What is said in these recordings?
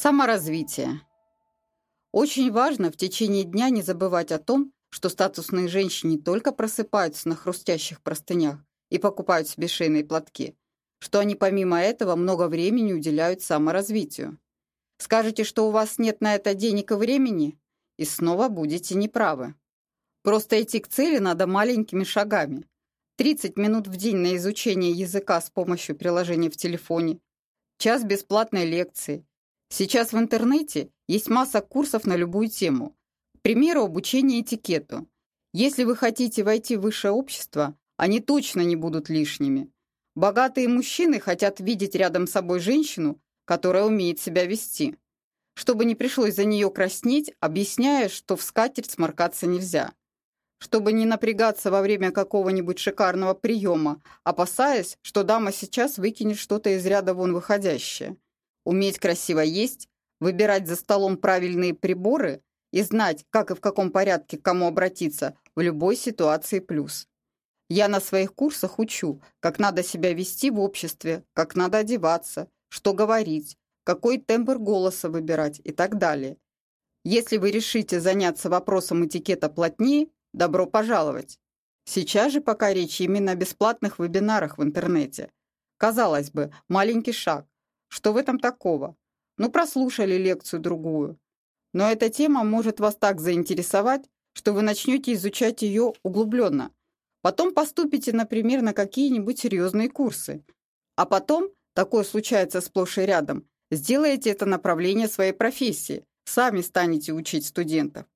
Саморазвитие. Очень важно в течение дня не забывать о том, что статусные женщины не только просыпаются на хрустящих простынях и покупают себе шейные платки, что они помимо этого много времени уделяют саморазвитию. Скажете, что у вас нет на это денег и времени, и снова будете неправы. Просто идти к цели надо маленькими шагами. 30 минут в день на изучение языка с помощью приложения в телефоне, час бесплатной лекции, Сейчас в интернете есть масса курсов на любую тему. К примеру, обучение этикету. Если вы хотите войти в высшее общество, они точно не будут лишними. Богатые мужчины хотят видеть рядом с собой женщину, которая умеет себя вести. Чтобы не пришлось за нее краснеть, объясняя, что в скатерть сморкаться нельзя. Чтобы не напрягаться во время какого-нибудь шикарного приема, опасаясь, что дама сейчас выкинет что-то из ряда вон выходящее – Уметь красиво есть, выбирать за столом правильные приборы и знать, как и в каком порядке к кому обратиться в любой ситуации плюс. Я на своих курсах учу, как надо себя вести в обществе, как надо одеваться, что говорить, какой тембр голоса выбирать и так далее. Если вы решите заняться вопросом этикета плотнее, добро пожаловать. Сейчас же пока речь именно о бесплатных вебинарах в интернете. Казалось бы, маленький шаг, что в этом такого? Ну, прослушали лекцию другую. Но эта тема может вас так заинтересовать, что вы начнете изучать ее углубленно. Потом поступите, например, на какие-нибудь серьезные курсы. А потом, такое случается сплошь и рядом, сделаете это направление своей профессии, сами станете учить студентов.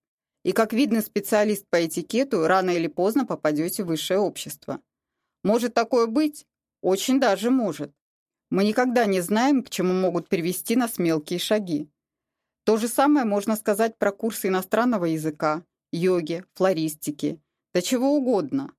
И как видный специалист по этикету, рано или поздно попадете в высшее общество. Может такое быть? Очень даже может. Мы никогда не знаем, к чему могут привести нас мелкие шаги. То же самое можно сказать про курсы иностранного языка, йоги, флористики, да чего угодно.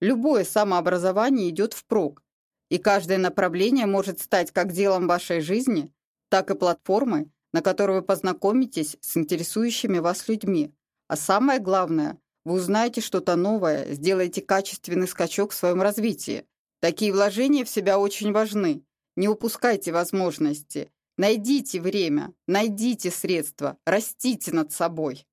Любое самообразование идет впрок, и каждое направление может стать как делом вашей жизни, так и платформой, на которой вы познакомитесь с интересующими вас людьми. А самое главное, вы узнаете что-то новое, сделаете качественный скачок в своем развитии. Такие вложения в себя очень важны, не упускайте возможности. Найдите время, найдите средства, растите над собой.